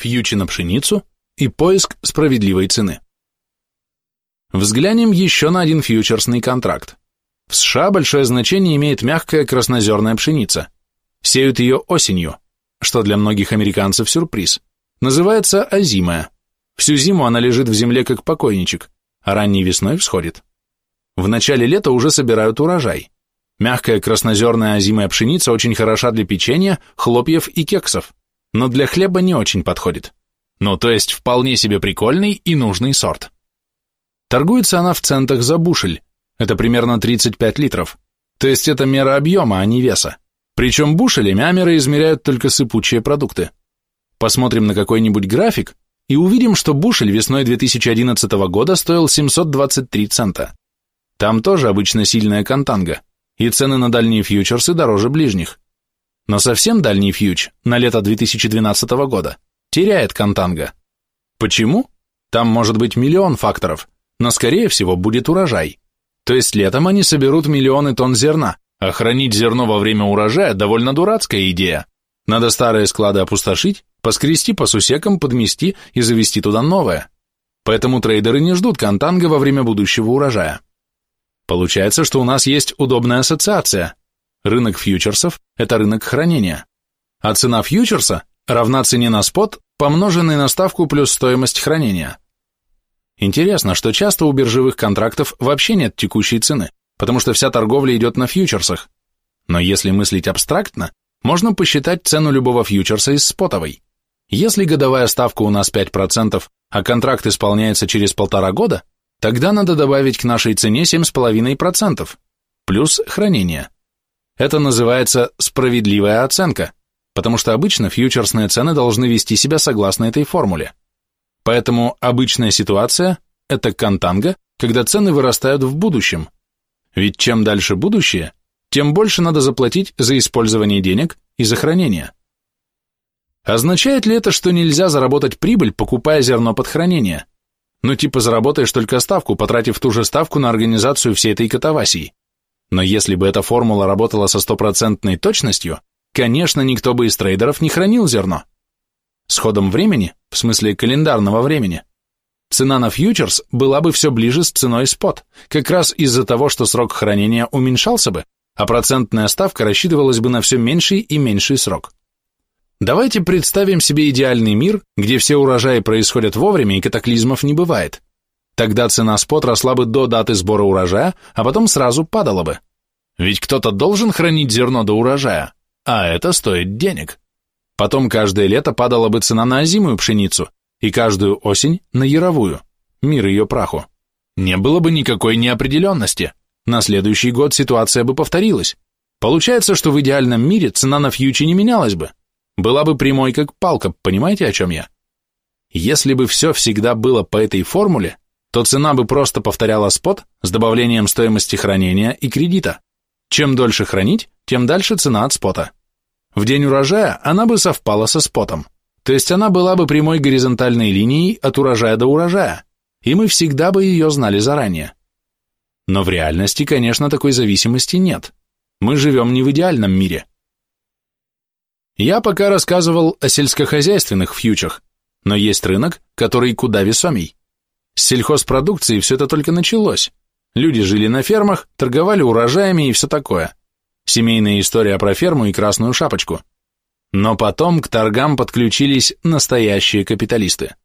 фьючи на пшеницу и поиск справедливой цены. Взглянем еще на один фьючерсный контракт. В США большое значение имеет мягкая краснозерная пшеница. Сеют ее осенью, что для многих американцев сюрприз. Называется озимая. Всю зиму она лежит в земле как покойничек, а ранней весной всходит. В начале лета уже собирают урожай. Мягкая краснозерная озимая пшеница очень хороша для печенья, хлопьев и кексов, но для хлеба не очень подходит. Ну, то есть вполне себе прикольный и нужный сорт. Торгуется она в центах за бушель, это примерно 35 литров. То есть это мера объема, а не веса. Причем бушелями амеры измеряют только сыпучие продукты. Посмотрим на какой-нибудь график и увидим, что бушель весной 2011 года стоил 723 цента. Там тоже обычно сильная контанга, и цены на дальние фьючерсы дороже ближних. Но совсем дальний фьюч на лето 2012 года теряет контанга. Почему? Там может быть миллион факторов, но скорее всего будет урожай. То есть летом они соберут миллионы тонн зерна, а хранить зерно во время урожая довольно дурацкая идея. Надо старые склады опустошить, поскрести по сусекам, подмести и завести туда новое. Поэтому трейдеры не ждут контанга во время будущего урожая. Получается, что у нас есть удобная ассоциация. Рынок фьючерсов – это рынок хранения. А цена фьючерса равна цене на спот, помноженной на ставку плюс стоимость хранения. Интересно, что часто у биржевых контрактов вообще нет текущей цены, потому что вся торговля идет на фьючерсах. Но если мыслить абстрактно, можно посчитать цену любого фьючерса из спотовой. Если годовая ставка у нас 5%, а контракт исполняется через полтора года, тогда надо добавить к нашей цене 7,5%, плюс хранение. Это называется справедливая оценка, потому что обычно фьючерсные цены должны вести себя согласно этой формуле. Поэтому обычная ситуация – это контанга, когда цены вырастают в будущем. Ведь чем дальше будущее, тем больше надо заплатить за использование денег и за хранение. Означает ли это, что нельзя заработать прибыль, покупая зерно под хранение? Ну типа заработаешь только ставку, потратив ту же ставку на организацию всей этой катавасии. Но если бы эта формула работала со стопроцентной точностью, конечно, никто бы из трейдеров не хранил зерно. С ходом времени, в смысле календарного времени, цена на фьючерс была бы все ближе с ценой спот, как раз из-за того, что срок хранения уменьшался бы, а процентная ставка рассчитывалась бы на все меньший и меньший срок. Давайте представим себе идеальный мир, где все урожаи происходят вовремя и катаклизмов не бывает. Тогда цена спот росла бы до даты сбора урожая, а потом сразу падала бы. Ведь кто-то должен хранить зерно до урожая, а это стоит денег. Потом каждое лето падала бы цена на озимую пшеницу, и каждую осень на яровую, мир ее праху. Не было бы никакой неопределенности. На следующий год ситуация бы повторилась. Получается, что в идеальном мире цена на фьючи не менялась бы. Была бы прямой как палка, понимаете, о чем я? Если бы все всегда было по этой формуле, то цена бы просто повторяла спот с добавлением стоимости хранения и кредита. Чем дольше хранить, тем дальше цена от спота. В день урожая она бы совпала со спотом, то есть она была бы прямой горизонтальной линией от урожая до урожая, и мы всегда бы ее знали заранее. Но в реальности, конечно, такой зависимости нет. Мы живем не в идеальном мире. Я пока рассказывал о сельскохозяйственных фьючах, но есть рынок, который куда весомей. С сельхозпродукцией все это только началось. Люди жили на фермах, торговали урожаями и все такое семейная история про ферму и красную шапочку. Но потом к торгам подключились настоящие капиталисты.